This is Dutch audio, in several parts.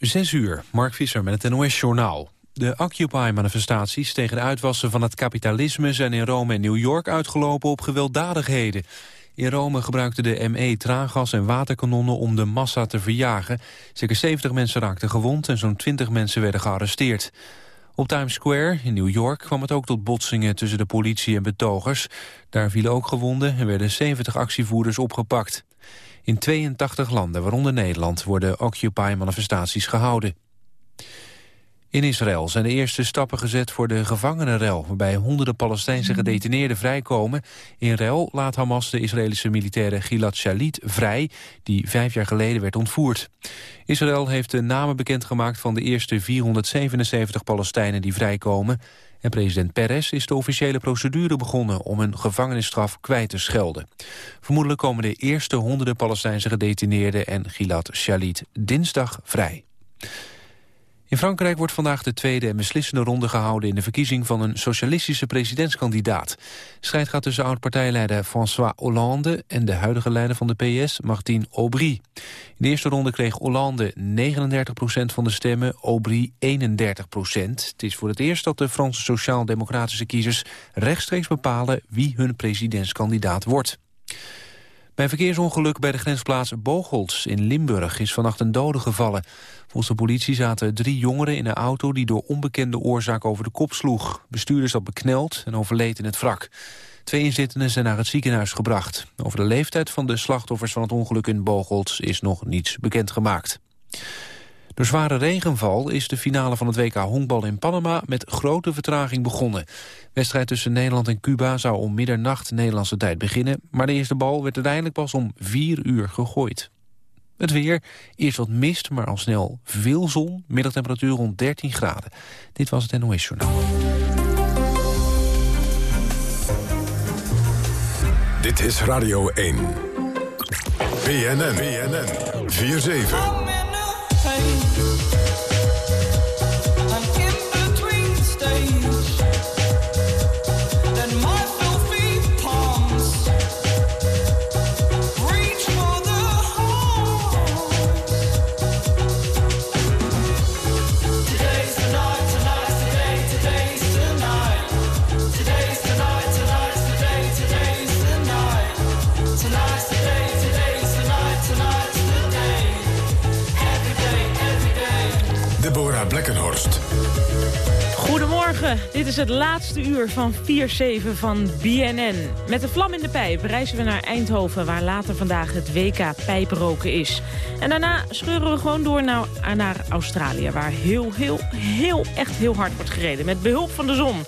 Zes uur, Mark Visser met het NOS-journaal. De Occupy-manifestaties tegen de uitwassen van het kapitalisme... zijn in Rome en New York uitgelopen op gewelddadigheden. In Rome gebruikten de ME traangas en waterkanonnen om de massa te verjagen. Zeker 70 mensen raakten gewond en zo'n 20 mensen werden gearresteerd. Op Times Square in New York kwam het ook tot botsingen tussen de politie en betogers. Daar vielen ook gewonden en werden 70 actievoerders opgepakt. In 82 landen, waaronder Nederland, worden Occupy-manifestaties gehouden. In Israël zijn de eerste stappen gezet voor de gevangenenrel... waarbij honderden Palestijnse gedetineerden vrijkomen. In rel laat Hamas de Israëlische militaire Gilad Shalit vrij... die vijf jaar geleden werd ontvoerd. Israël heeft de namen bekendgemaakt van de eerste 477 Palestijnen die vrijkomen... En president Peres is de officiële procedure begonnen om een gevangenisstraf kwijt te schelden. Vermoedelijk komen de eerste honderden Palestijnse gedetineerden en Gilad Shalit dinsdag vrij. In Frankrijk wordt vandaag de tweede en beslissende ronde gehouden... in de verkiezing van een socialistische presidentskandidaat. De strijd gaat tussen oud-partijleider François Hollande... en de huidige leider van de PS, Martine Aubry. In de eerste ronde kreeg Hollande 39% van de stemmen, Aubry 31% Het is voor het eerst dat de Franse sociaal-democratische kiezers... rechtstreeks bepalen wie hun presidentskandidaat wordt. Bij een verkeersongeluk bij de grensplaats Bogels in Limburg is vannacht een dode gevallen. Volgens de politie zaten drie jongeren in een auto die door onbekende oorzaak over de kop sloeg. Bestuurder zat bekneld en overleed in het wrak. Twee inzittenden zijn naar het ziekenhuis gebracht. Over de leeftijd van de slachtoffers van het ongeluk in Bogels is nog niets bekendgemaakt. Door zware regenval is de finale van het WK honkbal in Panama met grote vertraging begonnen. De wedstrijd tussen Nederland en Cuba zou om middernacht Nederlandse tijd beginnen, maar de eerste bal werd uiteindelijk pas om vier uur gegooid. Het weer, eerst wat mist, maar al snel veel zon, middagtemperatuur rond 13 graden. Dit was het NOS Journaal. Dit is Radio 1. BNN, BNN, 4-7. Dit is het laatste uur van 4-7 van BNN. Met de vlam in de pijp reizen we naar Eindhoven... waar later vandaag het WK pijproken is. En daarna scheuren we gewoon door naar, naar Australië... waar heel, heel, heel, echt heel hard wordt gereden... met behulp van de zon.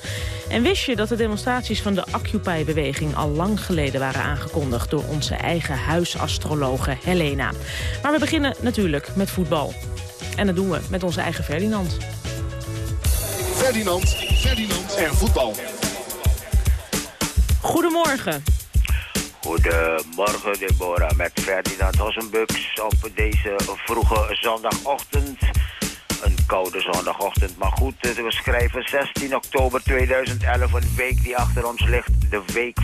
En wist je dat de demonstraties van de Occupy-beweging... al lang geleden waren aangekondigd door onze eigen huisastrologe Helena. Maar we beginnen natuurlijk met voetbal. En dat doen we met onze eigen Ferdinand. Ferdinand, Ferdinand en voetbal. Goedemorgen. Goedemorgen Deborah met Ferdinand Hossenbux op deze vroege zondagochtend. Een koude zondagochtend, maar goed, we schrijven 16 oktober 2011, een week die achter ons ligt. De week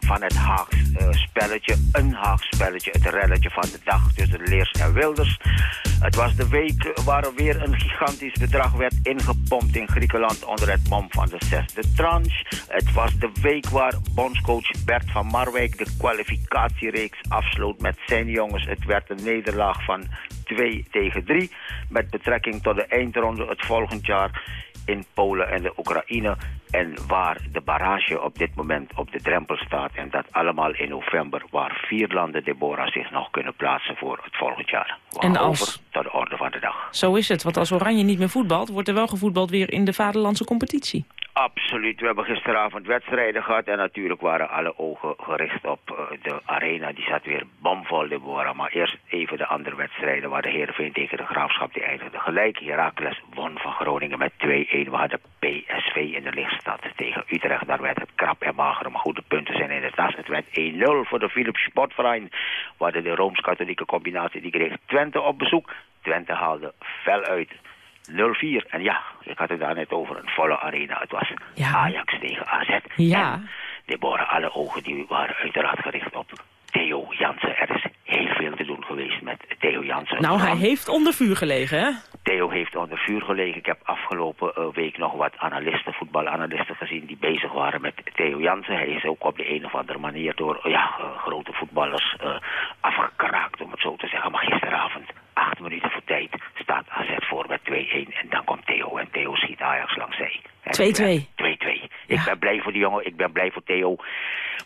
van, het Haags uh, spelletje, een Haags spelletje, het relletje van de dag tussen Leers en Wilders. Het was de week waar er weer een gigantisch bedrag werd ingepompt in Griekenland onder het mom van de zesde tranche. Het was de week waar bondscoach Bert van Marwijk de kwalificatiereeks afsloot met zijn jongens. Het werd een nederlaag van 2 tegen 3 met betrekking tot de eindronde het volgend jaar in Polen en de Oekraïne. En waar de barrage op dit moment op de drempel staat. En dat allemaal in november. Waar vier landen, Deborah, zich nog kunnen plaatsen voor het volgend jaar. En als... tot de orde van de dag. Zo is het. Want als Oranje niet meer voetbalt, wordt er wel gevoetbald weer in de vaderlandse competitie. Absoluut. We hebben gisteravond wedstrijden gehad en natuurlijk waren alle ogen gericht op uh, de arena. Die zat weer bomvol, Deborah. Maar eerst even de andere wedstrijden waar de Heerenveen tegen de Graafschap die eindigde gelijk. Heracles won van Groningen met 2-1. We hadden PSV in de lichtstad tegen Utrecht. Daar werd het krap en mager, maar goede punten zijn in de tas. Het werd 1-0 voor de Philips Sportverein. We de Rooms-Katholieke combinatie, die kreeg Twente op bezoek. Twente haalde fel uit. 0-4. En ja, ik had het daar net over een volle arena. Het was Ajax tegen AZ. Ja. En Deborah, alle ogen die waren uiteraard gericht op Theo Jansen. Er is heel veel te doen geweest met Theo Jansen. Nou, hij heeft onder vuur gelegen, hè? Theo heeft onder vuur gelegen. Ik heb afgelopen uh, week nog wat analisten, voetbalanalisten gezien... die bezig waren met Theo Jansen. Hij is ook op de een of andere manier door ja, grote voetballers afgekraakt, om het zo te zeggen. Maar gisteravond, acht minuten voor tijd, staat AZ voor met 2-1. En dan komt Theo en Theo schiet Ajax langs zij. 2-2. 2-2. Ik ben blij voor die jongen, ik ben blij voor Theo.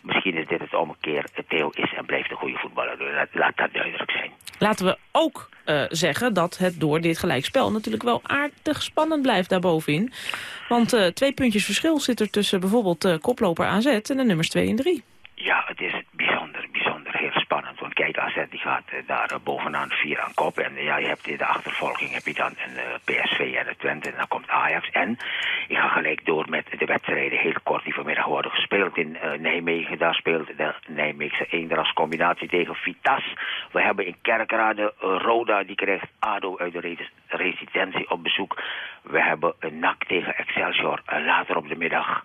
Misschien is dit het omkeer. Theo is en blijft een goede voetballer. Laat, dat duidelijk zijn. Laten we ook uh, zeggen dat het door dit gelijkspel natuurlijk wel aardig spannend blijft daarbovenin. Want uh, twee puntjes verschil zit er tussen bijvoorbeeld uh, koploper AZ en de nummers 2 en 3. Ja, het is bijzonder, bijzonder heel spannend. Kijk, AZ die gaat uh, daar uh, bovenaan vier aan kop. En uh, ja, je hebt in de achtervolging heb je dan een PSV en de Twente. En dan komt Ajax. En ik ga gelijk door met de wedstrijden heel kort die vanmiddag worden gespeeld in Nijmegen. Daar speelt de Nijmeegse Eendras combinatie tegen Vitas. We hebben in Kerkrade Roda, die krijgt ADO uit de residentie op bezoek. We hebben een NAC tegen Excelsior later op de middag.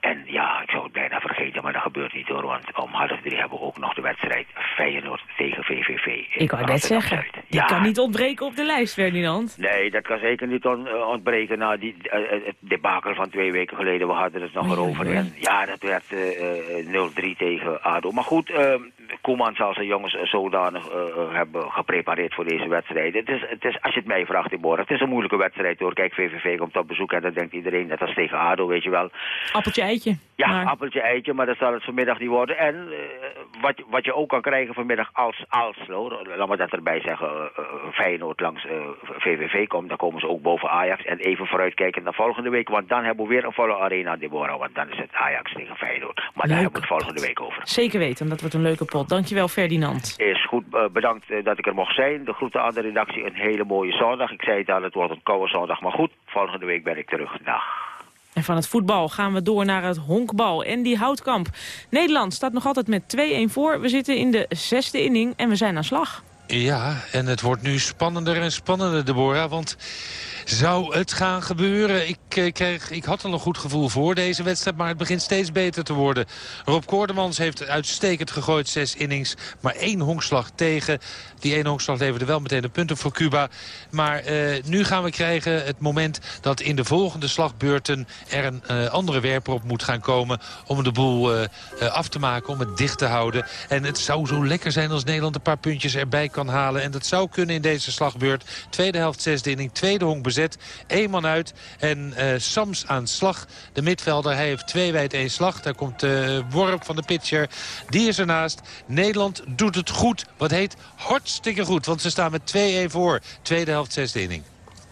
En ja, ik zou het bijna vergeten, maar dat gebeurt niet hoor. Want om half drie hebben we ook nog de wedstrijd Feyenoord tegen VVV. Ik wou net zeggen, die kan niet ontbreken op de lijst, Ferdinand. Nee, dat kan zeker niet uh, ontbreken. Nou, die, uh, het debakel van twee weken geleden, we hadden het nog erover. En ja, dat werd uh, 0-3 tegen ADO. Maar goed, Koeman zal zijn jongens zodanig hebben geprepareerd voor deze wedstrijd. Het is, het is, als je het mij vraagt, Deborah, het is een moeilijke wedstrijd hoor. Kijk, VVV komt op bezoek en dan denkt iedereen, net als tegen ADO, weet je wel. Appeltje eitje. Ja, maar... appeltje eitje, maar dat zal het vanmiddag niet worden. En uh, wat, wat je ook kan krijgen vanmiddag als, als laat me dat erbij zeggen, uh, Feyenoord langs VVV komt, dan komen ze ook boven Ajax. En even vooruitkijken naar volgende week, want dan hebben we weer een volle arena, Deborah. Want dan is het Ajax tegen Feyenoord. Maar daar hebben we het volgende week over. Zeker weten, dat wordt een leuke pot. Dankjewel, Ferdinand. Is goed, bedankt dat ik er mocht zijn. De groeten aan de redactie, een hele mooie zondag. Ik zei het al, het wordt een koude zondag, maar goed, volgende week ben ik terug. Dag. En van het voetbal gaan we door naar het honkbal. En die houtkamp. Nederland staat nog altijd met 2-1 voor. We zitten in de zesde inning en we zijn aan slag. Ja, en het wordt nu spannender en spannender, Deborah. Want zou het gaan gebeuren? Ik, eh, kreeg, ik had al een goed gevoel voor deze wedstrijd, maar het begint steeds beter te worden. Rob Koordemans heeft uitstekend gegooid, zes innings, maar één honkslag tegen. Die ene honkslag leverde wel meteen de punten voor Cuba. Maar eh, nu gaan we krijgen het moment dat in de volgende slagbeurten er een uh, andere werper op moet gaan komen om de boel af te maken, om het dicht te houden. En het zou zo lekker zijn als Nederland een paar puntjes erbij kan halen. En dat zou kunnen in deze slagbeurt. Tweede helft, zesde inning, tweede honk bezet. Eén man uit en uh, Sams aan slag. De midvelder, hij heeft twee wijd één slag. Daar komt de worp van de pitcher. Die is ernaast. Nederland doet het goed. Wat heet hartstikke goed. Want ze staan met 2-1 voor. Tweede helft, zesde inning.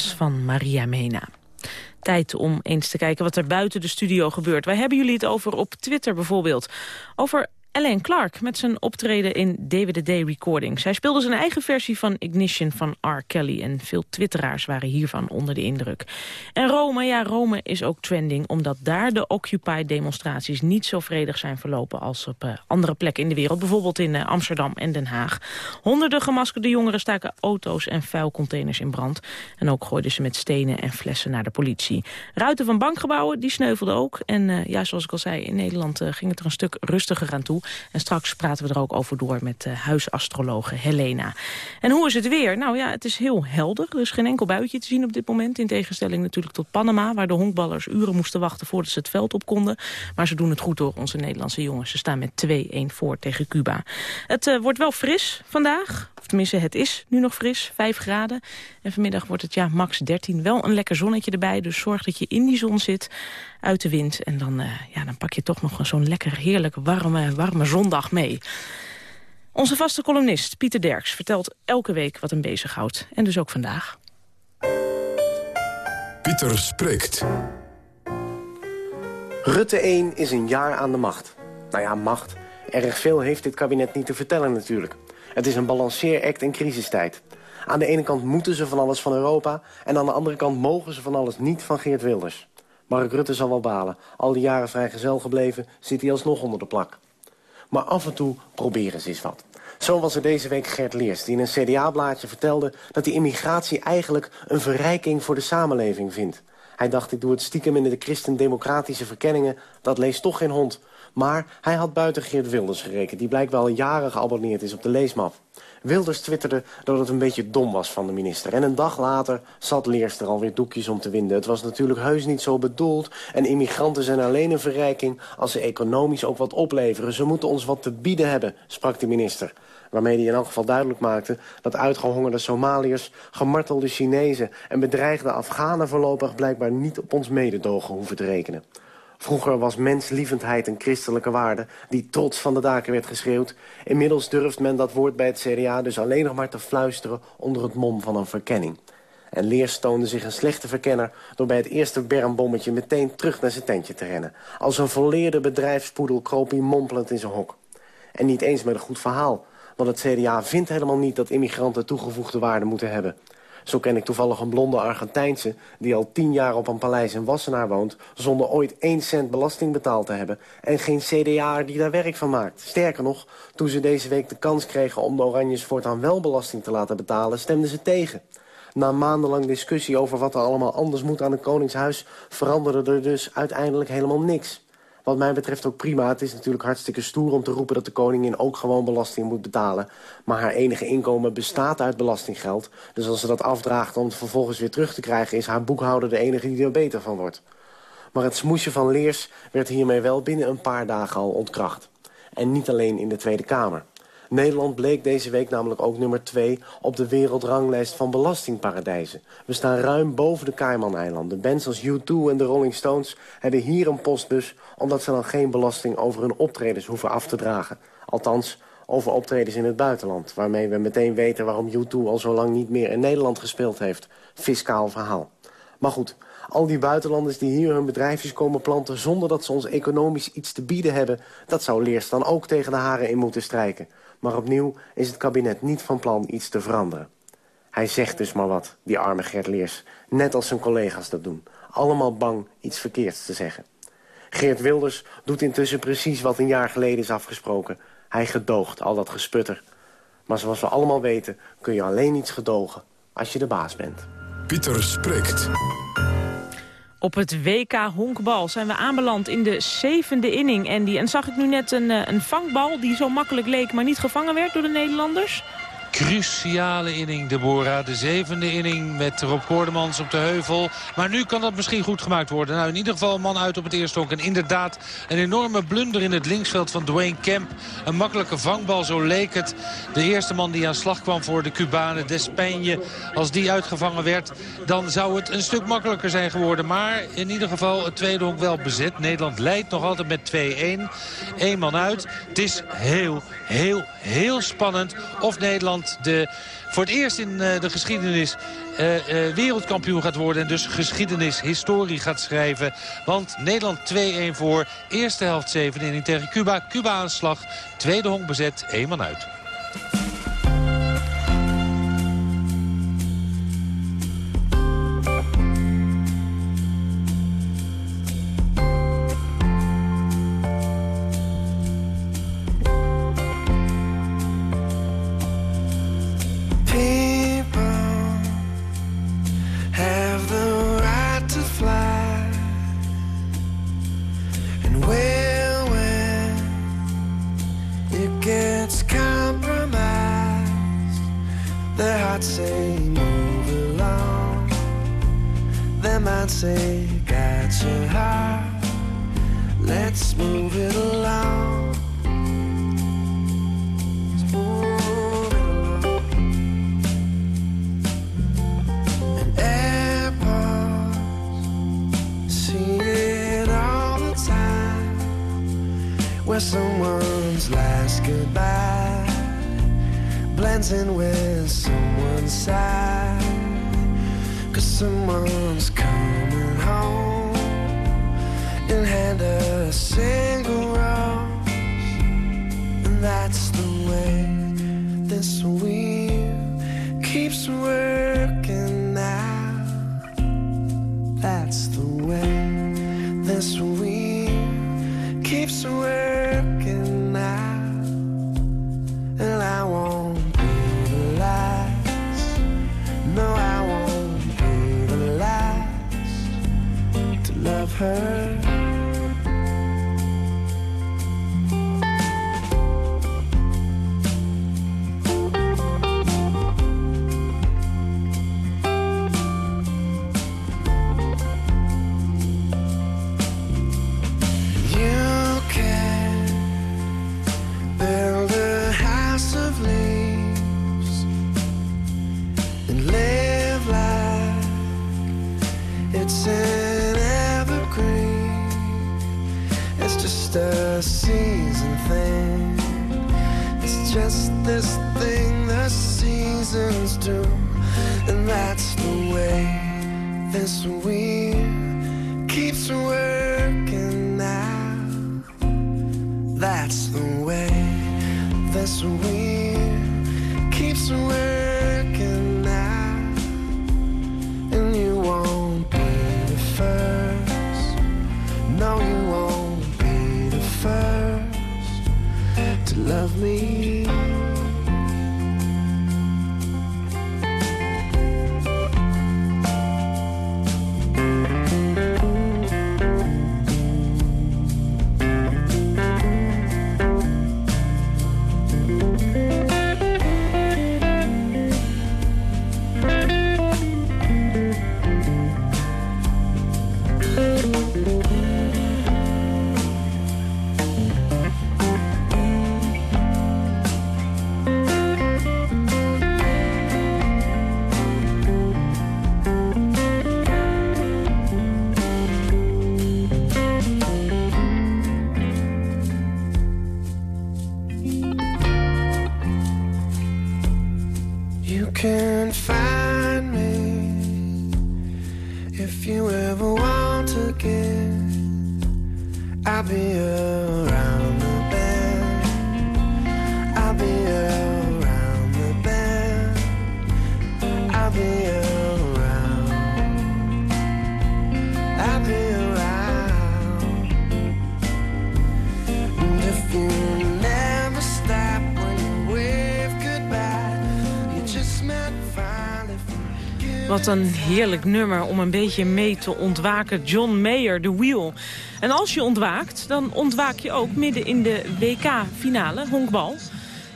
Van Maria Mena. Tijd om eens te kijken wat er buiten de studio gebeurt. Wij hebben jullie het over op Twitter bijvoorbeeld. Over Alain Clark met zijn optreden in Day Recordings. Hij speelde zijn eigen versie van Ignition van R. Kelly... en veel twitteraars waren hiervan onder de indruk. En Rome, ja, Rome is ook trending... omdat daar de Occupy-demonstraties niet zo vredig zijn verlopen... als op uh, andere plekken in de wereld, bijvoorbeeld in uh, Amsterdam en Den Haag. Honderden gemaskerde jongeren staken auto's en vuilcontainers in brand. En ook gooiden ze met stenen en flessen naar de politie. Ruiten van bankgebouwen, die sneuvelden ook. En uh, ja, zoals ik al zei, in Nederland ging het er een stuk rustiger aan toe. En straks praten we er ook over door met uh, huisastrologe Helena. En hoe is het weer? Nou ja, het is heel helder. Er is geen enkel buitje te zien op dit moment. In tegenstelling natuurlijk tot Panama, waar de honkballers uren moesten wachten voordat ze het veld op konden. Maar ze doen het goed door onze Nederlandse jongens. Ze staan met 2-1 voor tegen Cuba. Het uh, wordt wel fris vandaag. Of tenminste, het is nu nog fris, 5 graden. En vanmiddag wordt het ja, max 13. Wel een lekker zonnetje erbij, dus zorg dat je in die zon zit uit de wind. En dan, uh, ja, dan pak je toch nog zo'n lekker heerlijk warme, warme zondag mee. Onze vaste columnist Pieter Derks vertelt elke week wat hem bezighoudt. En dus ook vandaag. Pieter spreekt. Rutte 1 is een jaar aan de macht. Nou ja, macht. Erg veel heeft dit kabinet niet te vertellen natuurlijk. Het is een balanceeract in crisistijd. Aan de ene kant moeten ze van alles van Europa... en aan de andere kant mogen ze van alles niet van Geert Wilders. Mark Rutte zal wel balen. Al die jaren vrijgezel gebleven, zit hij alsnog onder de plak. Maar af en toe proberen ze eens wat. Zo was er deze week Gert Leers, die in een CDA-blaadje vertelde... dat die immigratie eigenlijk een verrijking voor de samenleving vindt. Hij dacht, ik doe het stiekem in de christendemocratische verkenningen. Dat leest toch geen hond. Maar hij had buiten Geert Wilders gerekend... die blijkbaar al jaren geabonneerd is op de leesmap. Wilders twitterde dat het een beetje dom was van de minister. En een dag later zat Leers er alweer doekjes om te winden. Het was natuurlijk heus niet zo bedoeld. En immigranten zijn alleen een verrijking als ze economisch ook wat opleveren. Ze moeten ons wat te bieden hebben, sprak de minister. Waarmee hij in elk geval duidelijk maakte dat uitgehongerde Somaliërs, gemartelde Chinezen en bedreigde Afghanen voorlopig blijkbaar niet op ons mededogen hoeven te rekenen. Vroeger was menslievendheid een christelijke waarde die trots van de daken werd geschreeuwd. Inmiddels durft men dat woord bij het CDA dus alleen nog maar te fluisteren onder het mom van een verkenning. En Leers toonde zich een slechte verkenner door bij het eerste bermbommetje meteen terug naar zijn tentje te rennen. Als een volleerde bedrijfspoedel kroop hij mompelend in zijn hok. En niet eens met een goed verhaal, want het CDA vindt helemaal niet dat immigranten toegevoegde waarde moeten hebben. Zo ken ik toevallig een blonde Argentijnse... die al tien jaar op een paleis in Wassenaar woont... zonder ooit één cent belasting betaald te hebben... en geen CDA die daar werk van maakt. Sterker nog, toen ze deze week de kans kregen... om de Oranjes voortaan wel belasting te laten betalen... stemden ze tegen. Na maandenlang discussie over wat er allemaal anders moet aan het Koningshuis... veranderde er dus uiteindelijk helemaal niks. Wat mij betreft ook prima. Het is natuurlijk hartstikke stoer om te roepen dat de koningin ook gewoon belasting moet betalen. Maar haar enige inkomen bestaat uit belastinggeld. Dus als ze dat afdraagt om het vervolgens weer terug te krijgen... is haar boekhouder de enige die er beter van wordt. Maar het smoesje van Leers werd hiermee wel binnen een paar dagen al ontkracht. En niet alleen in de Tweede Kamer. Nederland bleek deze week namelijk ook nummer 2 op de wereldranglijst van belastingparadijzen. We staan ruim boven de Cayman-eilanden. Bands als U2 en de Rolling Stones hebben hier een postbus... omdat ze dan geen belasting over hun optredens hoeven af te dragen. Althans, over optredens in het buitenland. Waarmee we meteen weten waarom U2 al zo lang niet meer in Nederland gespeeld heeft. Fiscaal verhaal. Maar goed, al die buitenlanders die hier hun bedrijfjes komen planten... zonder dat ze ons economisch iets te bieden hebben... dat zou Leers dan ook tegen de haren in moeten strijken. Maar opnieuw is het kabinet niet van plan iets te veranderen. Hij zegt dus maar wat, die arme Gert Leers. Net als zijn collega's dat doen. Allemaal bang iets verkeerds te zeggen. Geert Wilders doet intussen precies wat een jaar geleden is afgesproken. Hij gedoogt al dat gesputter. Maar zoals we allemaal weten kun je alleen iets gedogen als je de baas bent. Pieter spreekt. Op het WK honkbal zijn we aanbeland in de zevende inning, Andy. En zag ik nu net een, een vangbal die zo makkelijk leek, maar niet gevangen werd door de Nederlanders? Cruciale inning, Deborah. De zevende inning met Rob Koordemans op de heuvel. Maar nu kan dat misschien goed gemaakt worden. Nou, in ieder geval een man uit op het eerste honk. En inderdaad een enorme blunder in het linksveld van Dwayne Kemp. Een makkelijke vangbal, zo leek het. De eerste man die aan slag kwam voor de Cubanen, Despegne. Als die uitgevangen werd, dan zou het een stuk makkelijker zijn geworden. Maar in ieder geval het tweede honk wel bezet. Nederland leidt nog altijd met 2-1. Eén man uit. Het is heel, heel, heel spannend of Nederland de, voor het eerst in eh, de geschiedenis uh, uh, wereldkampioen gaat worden. En dus geschiedenis, historie gaat schrijven. Want Nederland 2-1 voor. Eerste helft 7 inning tegen Cuba. Cuba aanslag. Tweede honk bezet. Eén man uit. dancing when someone's side Cause someone's coming home. And hand us Wat een heerlijk nummer om een beetje mee te ontwaken. John Mayer, The Wheel. En als je ontwaakt, dan ontwaak je ook midden in de WK-finale, honkbal.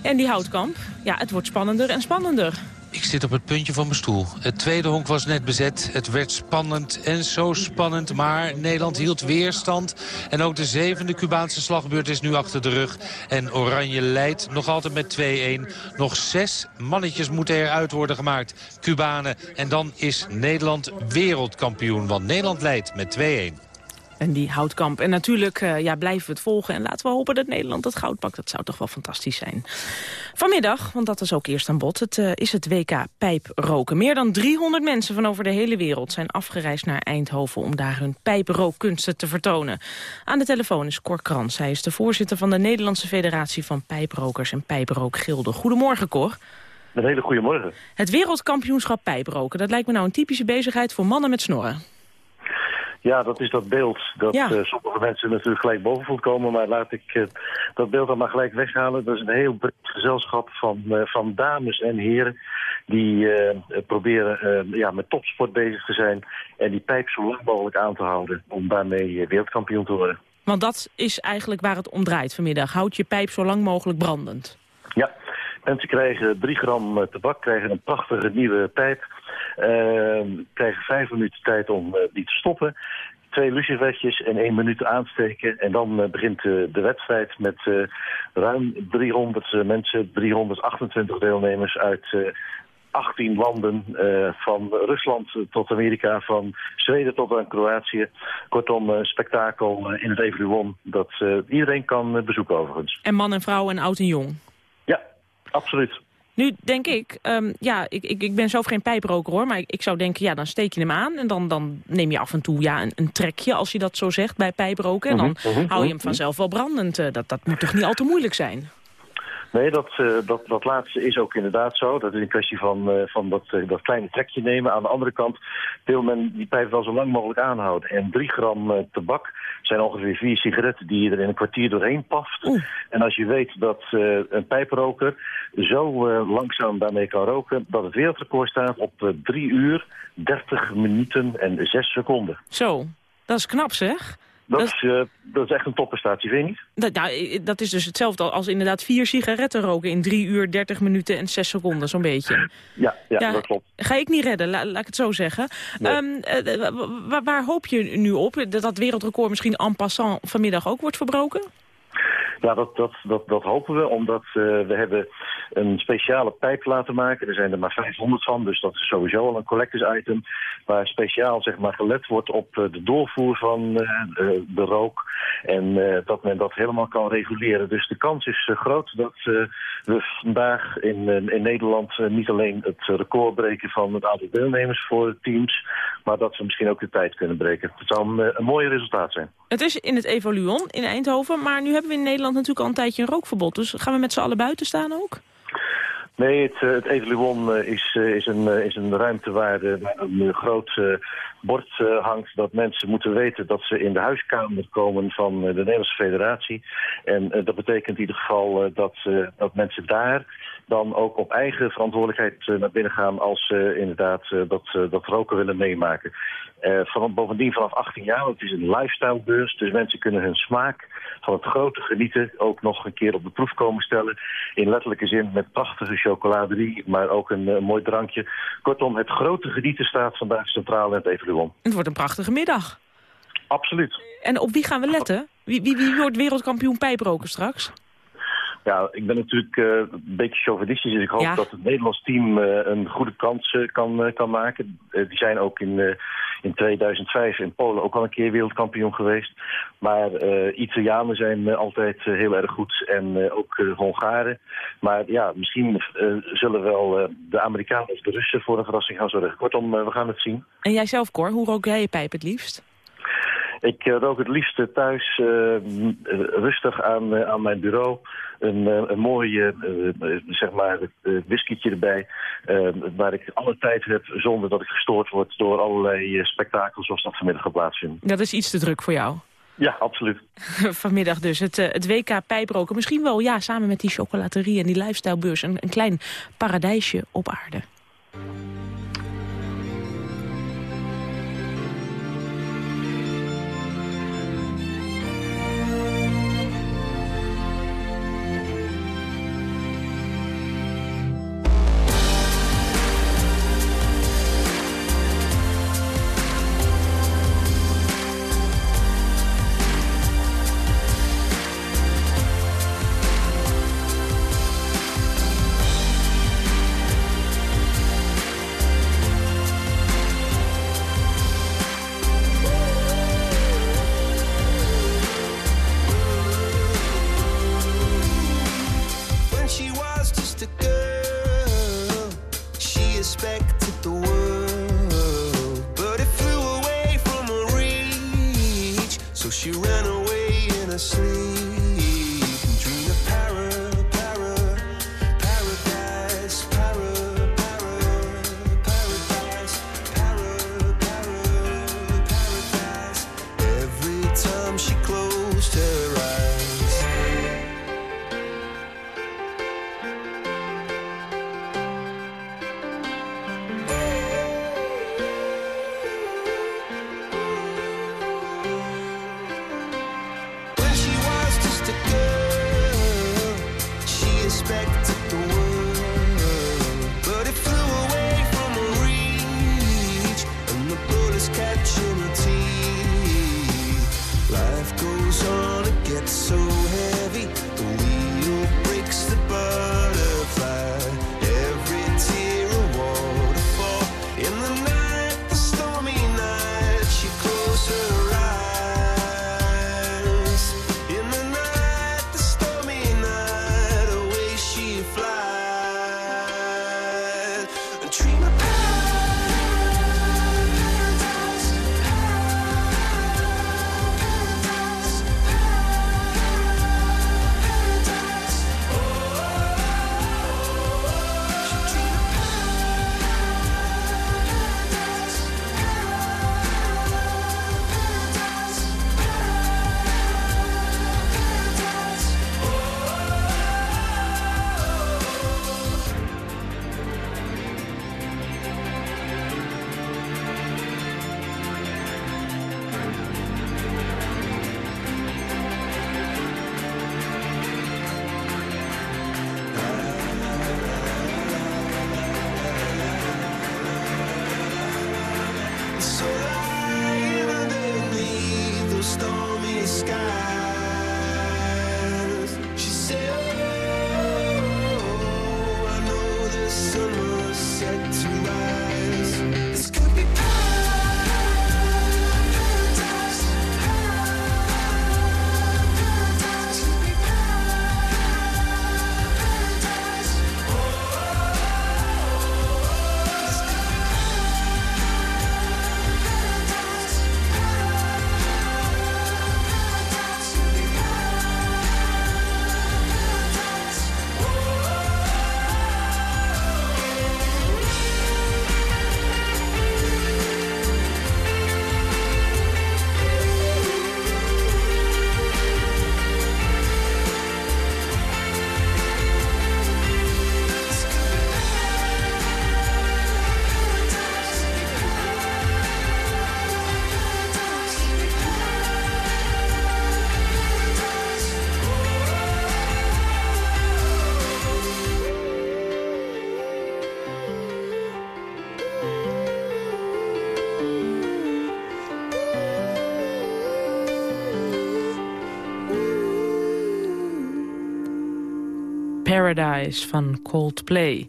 En die houtkamp, ja, het wordt spannender en spannender. Zit op het puntje van mijn stoel. Het tweede honk was net bezet. Het werd spannend en zo spannend. Maar Nederland hield weerstand. En ook de zevende Cubaanse slagbeurt is nu achter de rug. En Oranje leidt nog altijd met 2-1. Nog zes mannetjes moeten eruit worden gemaakt. Cubanen. En dan is Nederland wereldkampioen. Want Nederland leidt met 2-1. En die houtkamp. En natuurlijk uh, ja, blijven we het volgen. En laten we hopen dat Nederland het goud pakt. Dat zou toch wel fantastisch zijn. Vanmiddag, want dat is ook eerst aan bod, het, uh, is het WK pijproken. Meer dan 300 mensen van over de hele wereld zijn afgereisd naar Eindhoven... om daar hun pijprookkunsten te vertonen. Aan de telefoon is Cor Krans. Hij is de voorzitter van de Nederlandse Federatie van Pijprokers en Pijprookgilden. Goedemorgen, Cor. Een hele goede morgen. Het wereldkampioenschap pijproken, dat lijkt me nou een typische bezigheid voor mannen met snorren. Ja, dat is dat beeld dat Ja. eh, sommige mensen natuurlijk gelijk boven voelt komen. Maar laat ik eh, dat beeld dan maar gelijk weghalen. Dat is een heel breed gezelschap van, eh, van dames en heren... die proberen ja, met topsport bezig te zijn... en die pijp zo lang mogelijk aan te houden... om daarmee wereldkampioen te worden. Want dat is eigenlijk waar het om draait vanmiddag. Houd je pijp zo lang mogelijk brandend. Ja, mensen krijgen 3 gram tabak, krijgen een prachtige nieuwe pijp. Eh, krijgen vijf minuten tijd om eh, die te stoppen. Twee lucifertjes en één minuut aansteken. En dan eh, begint eh, de wedstrijd met ruim 300 eh, mensen, 328 deelnemers uit eh, 18 landen. van Rusland tot Amerika, van Zweden tot aan Kroatië. Kortom, een spektakel in het Evoluon dat iedereen kan bezoeken overigens. En man en vrouw en oud en jong. Ja, absoluut. Nu denk ik, ehm, ja, ik, ik, ik ben zelf geen pijproker hoor, maar ik, ik zou denken, ja, dan steek je hem aan en dan, dan neem je af en toe ja, een, een trekje, als je dat zo zegt, bij pijproken. En dan Mhm, mhm, hou je hem mhm. vanzelf wel brandend. Eh, Dat, dat moet toch niet al te moeilijk zijn? Nee, dat, eh, dat, dat laatste is ook inderdaad zo. Dat is een kwestie van, eh, van dat, eh, dat kleine trekje nemen. Aan de andere kant wil men die pijp wel zo lang mogelijk aanhouden. En drie gram tabak zijn ongeveer vier sigaretten die je er in een kwartier doorheen paft. Oeh. En als je weet dat een pijproker zo langzaam daarmee kan roken... dat het wereldrecord staat op drie uur, 30 minuten en 6 seconden. Zo, dat is knap zeg. Dat, Dat- is, eh, dat is echt een topprestatie, vind je niet? Dat, nou, dat is dus hetzelfde als inderdaad vier sigaretten roken in drie uur, 30 minuten en 6 seconden, zo'n beetje. Ja, ja, Ja, dat klopt. Ga ik niet redden, la- laat ik het zo zeggen. Nee. Ehm, eh, wa- wa- waar hoop je nu op? Dat dat wereldrecord misschien en passant vanmiddag ook wordt verbroken? Ja, dat, dat, dat, dat hopen we, omdat eh, we hebben een speciale pijp laten maken. Er zijn er maar 500 van, dus dat is sowieso al een collectors item. Waar speciaal zeg maar, gelet wordt op eh, de doorvoer van eh, de rook. En dat men dat helemaal kan reguleren. Dus de kans is groot dat we vandaag in, in Nederland niet alleen het record breken van het aantal deelnemers voor teams. Maar dat we misschien ook de tijd kunnen breken. Het zou een, een mooi resultaat zijn. Het is in het Evoluon in Eindhoven, maar nu hebben we in Nederland natuurlijk al een tijdje een rookverbod. Dus gaan we met z'n allen buiten staan ook? Nee, het, eh, het eh, is, eh, is, een, is een ruimte waar, een groot bord hangt dat mensen moeten weten dat ze in de huiskamer komen van de Nederlandse Federatie. En dat betekent in ieder geval dat, dat mensen daar dan ook op eigen verantwoordelijkheid eh, naar binnen gaan als ze inderdaad eh, dat, eh, dat roken willen meemaken. Eh, van, bovendien vanaf 18 jaar, want het is een lifestylebeurs, dus mensen kunnen hun smaak van het grote genieten ook nog een keer op de proef komen stellen. In letterlijke zin met prachtige chocoladerie, maar ook een, eh, mooi drankje. Kortom, het grote genieten staat vandaag centraal in het Evoluon. Het wordt een prachtige middag. Absoluut. En op wie gaan we letten? Wie, wie, wie wordt wereldkampioen pijproken straks? Ja, ik ben natuurlijk eh, een beetje chauvinistisch, dus ik hoop Ja. dat het Nederlands team eh, een goede kans eh, kan, kan maken. Die zijn ook in, in 2005 in Polen ook al een keer wereldkampioen geweest. Maar Italianen zijn altijd heel erg goed en ook Hongaren. Maar ja, misschien zullen wel de Amerikanen of de Russen voor een verrassing gaan zorgen. Kortom, we gaan het zien. En jij zelf, Cor, hoe rook jij je pijp het liefst? Ik eh, rook het liefst thuis eh, eh, rustig aan, aan mijn bureau. Een, een mooi, zeg maar, whiskytje erbij. waar ik alle tijd heb zonder dat ik gestoord word door allerlei spektakels zoals dat vanmiddag gaat plaatsvinden. Dat is iets te druk voor jou. Ja, absoluut. Vanmiddag dus, het, het WK pijproken. Misschien wel, ja, samen met die chocolaterie en die lifestylebeurs... een, een klein paradijsje op aarde. Paradise van Coldplay.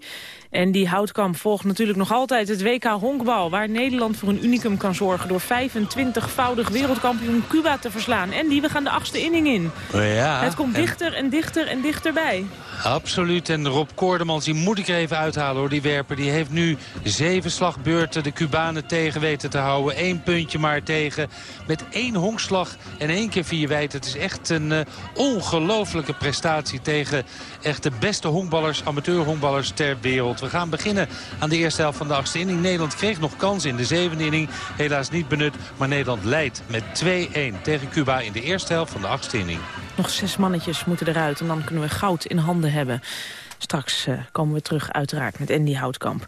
En die houtkamp volgt natuurlijk nog altijd het WK honkbal... waar Nederland voor een unicum kan zorgen... door 25-voudig wereldkampioen Cuba te verslaan. En die, we gaan de achtste inning in. Ja, het komt en- dichter en dichter en dichterbij. Absoluut. En Rob Koordemans, die moet ik er even uithalen hoor, die werper. Die heeft nu zeven slagbeurten de Cubanen tegen weten te houden. Eén puntje maar tegen. Met één honkslag en één keer vier wijd. Het is echt een eh, ongelofelijke prestatie tegen echt de beste honkballers, amateur-honkballers ter wereld. We gaan beginnen aan de eerste helft van de achtste inning. Nederland kreeg nog kans in de zevende inning. Helaas niet benut, maar Nederland leidt met 2-1 tegen Cuba in de eerste helft van de achtste inning. Nog zes mannetjes moeten eruit en dan kunnen we goud in handen hebben. Straks eh, komen we terug uiteraard met Andy Houtkamp.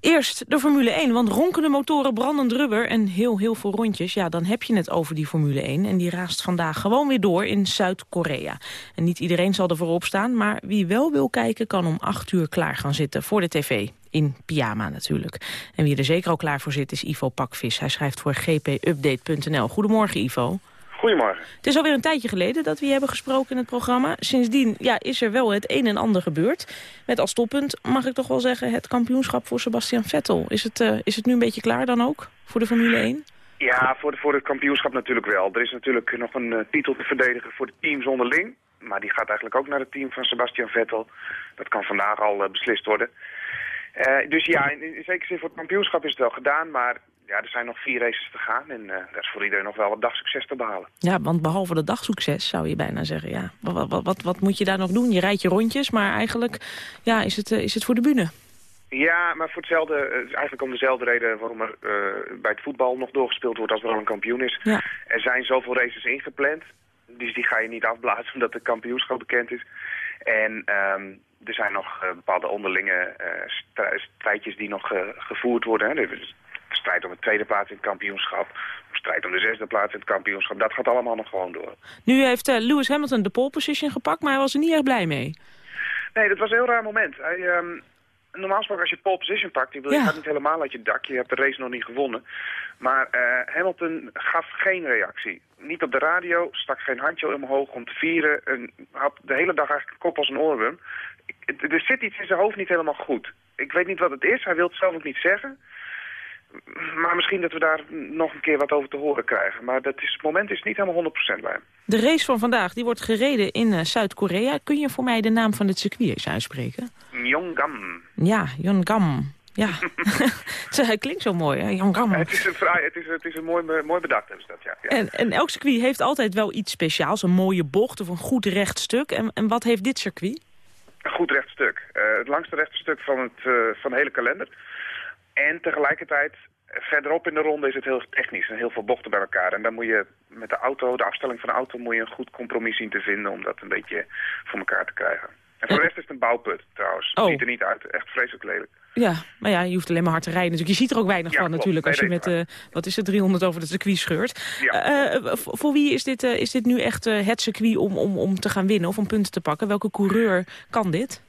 Eerst de Formule 1, want ronkende motoren, brandend rubber en heel, heel veel rondjes. Ja, dan heb je het over die Formule 1 en die raast vandaag gewoon weer door in Zuid-Korea. En niet iedereen zal ervoor opstaan, maar wie wel wil kijken kan om acht uur klaar gaan zitten voor de tv. In pyjama natuurlijk. En wie er zeker al klaar voor zit is Ivo Pakvis. Hij schrijft voor gpupdate.nl. Goedemorgen Ivo. Goedemorgen. Het is alweer een tijdje geleden dat we hier hebben gesproken in het programma. Sindsdien ja, is er wel het een en ander gebeurd. Met als toppunt, mag ik toch wel zeggen, het kampioenschap voor Sebastian Vettel. Is het, eh, is het nu een beetje klaar dan ook voor de Formule 1? Ja, voor, de, voor het kampioenschap natuurlijk wel. Er is natuurlijk nog een eh, titel te verdedigen voor de teams onderling. Maar die gaat eigenlijk ook naar het team van Sebastian Vettel. Dat kan vandaag al eh, beslist worden. Dus ja, in, in zekere zin voor het kampioenschap is het wel gedaan. Maar ja, er zijn nog vier races te gaan. En eh daar is voor iedereen nog wel wat dagsucces te behalen. Ja, want behalve de dagsucces zou je bijna zeggen. Ja. Wat, wat, wat, wat moet je daar nog doen? Je rijdt je rondjes, maar eigenlijk ja, is, het, eh, is het voor de bühne. Ja, maar voor hetzelfde, eh, eigenlijk om dezelfde reden waarom er bij het voetbal nog doorgespeeld wordt als er al een kampioen is. Ja. Er zijn zoveel races ingepland, dus die ga je niet afblazen omdat de kampioenschap bekend is. En ehm, er zijn nog bepaalde onderlinge stri- strijdjes die nog gevoerd worden. Hè. Er strijd om de tweede plaats in het kampioenschap, strijd om de zesde plaats in het kampioenschap. Dat gaat allemaal nog gewoon door. Nu heeft eh, Lewis Hamilton de pole position gepakt, maar hij was er niet erg blij mee. Nee, dat was een heel raar moment. Hij, ehm, normaal gesproken als je pole position pakt, je, wil, je Ja. gaat niet helemaal uit je dak. Je hebt de race nog niet gewonnen. Maar eh, Hamilton gaf geen reactie. Niet op de radio, stak geen handje omhoog om te vieren. En had de hele dag eigenlijk een kop als een oorworm. Er zit iets in zijn hoofd niet helemaal goed. Ik weet niet wat het is, hij wil het zelf ook niet zeggen. Maar misschien dat we daar nog een keer wat over te horen krijgen. Maar dat is, het moment is niet helemaal 100% bij hem. De race van vandaag die wordt gereden in eh, Zuid-Korea. Kun je voor mij de naam van het circuit eens uitspreken? Yongam. Ja, Yongam. Ja, hij klinkt zo mooi, hè? Yongam. Het is een, fraai, het is, het is een mooi, mooi bedacht, hebben ze dat, ja. ja. En, en elk circuit heeft altijd wel iets speciaals. Een mooie bocht of een goed recht stuk. En, en wat heeft dit circuit? Een goed rechtstuk. Eh, het langste rechtstuk van, het, eh, van de hele kalender. En tegelijkertijd, verderop in de ronde is het heel technisch en heel veel bochten bij elkaar. En dan moet je met de auto, de afstelling van de auto, moet je een goed compromis zien te vinden om dat een beetje voor elkaar te krijgen. En voor de rest is het een bouwput trouwens. Oh. Ziet er niet uit. Echt vreselijk lelijk. Ja, maar ja, je hoeft alleen maar hard te rijden. natuurlijk. Je ziet er ook weinig Ja, van klopt. natuurlijk als je met, nee, eh, wat is het, 300 over het circuit scheurt. Ja. Eh, eh, voor wie is dit, is dit nu echt het circuit om, om, om te gaan winnen of om punten te pakken? Welke coureur kan dit?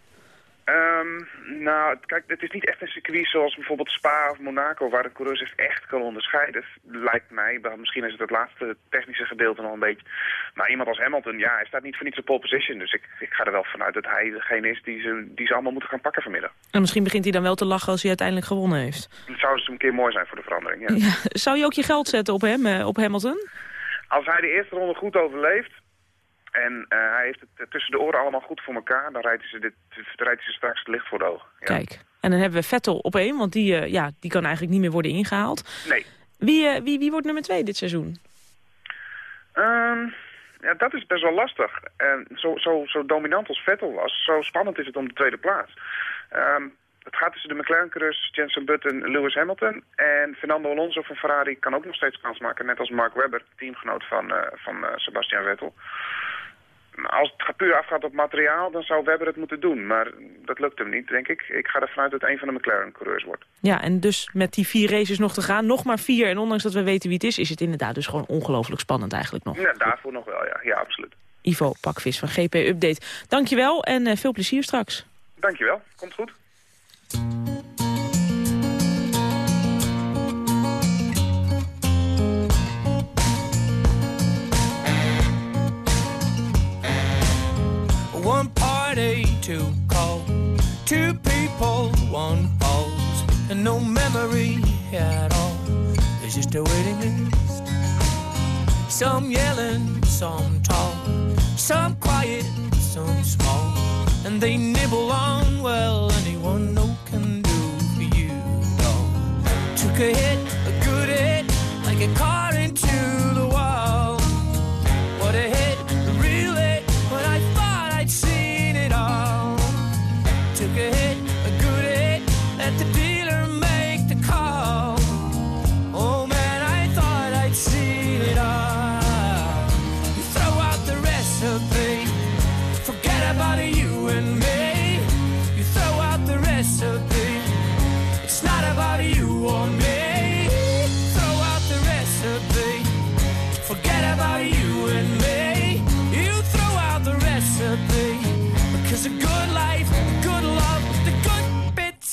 Ehm, nou, kijk, het is niet echt een circuit zoals bijvoorbeeld Spa of Monaco, waar de coureur zich echt kan onderscheiden. Lijkt mij. Misschien is het het laatste technische gedeelte nog een beetje. Maar iemand als Hamilton, ja, hij staat niet voor niets op pole position. Dus ik, ik ga er wel vanuit dat hij degene is die ze, die ze allemaal moeten gaan pakken vanmiddag. En misschien begint hij dan wel te lachen als hij uiteindelijk gewonnen heeft. Het zou dus een keer mooi zijn voor de verandering, ja. Ja. Zou je ook je geld zetten op hem, eh, op Hamilton? Als hij de eerste ronde goed overleeft en eh, hij heeft het eh, tussen de oren allemaal goed voor elkaar, dan rijdt ze, dit, rijdt ze straks het licht voor de ogen. Ja. Kijk. En dan hebben we Vettel op één, want die, eh, ja, die kan eigenlijk niet meer worden ingehaald. Nee. Wie, wie, wie wordt nummer twee dit seizoen? Ehm, ja, dat is best wel lastig. En zo, zo, zo dominant als Vettel was, zo spannend is het om de tweede plaats. Ehm, het gaat tussen de McLaren-coureurs Jensen Button en Lewis Hamilton. En Fernando Alonso van Ferrari kan ook nog steeds kans maken, net als Mark Webber, teamgenoot van, eh, van eh, Sebastian Vettel. Als het puur afgaat op materiaal, dan zou Webber het moeten doen. Maar dat lukt hem niet, denk ik. Ik ga ervan uit dat een van de McLaren-coureurs wordt. Ja, en dus met die vier races nog te gaan, nog maar vier. En ondanks dat we weten wie het is, is het inderdaad dus gewoon ongelooflijk spannend eigenlijk nog. Ja, daarvoor nog wel, ja. Ja, absoluut. Ivo Pakvis van GP Update. Dankjewel en eh, veel plezier straks. Dankjewel. Komt goed. One party to call, two people, one pause, and no memory at all. There's just a waiting list. Some yelling, some tall, some quiet, some small, and they nibble on well Took a hit,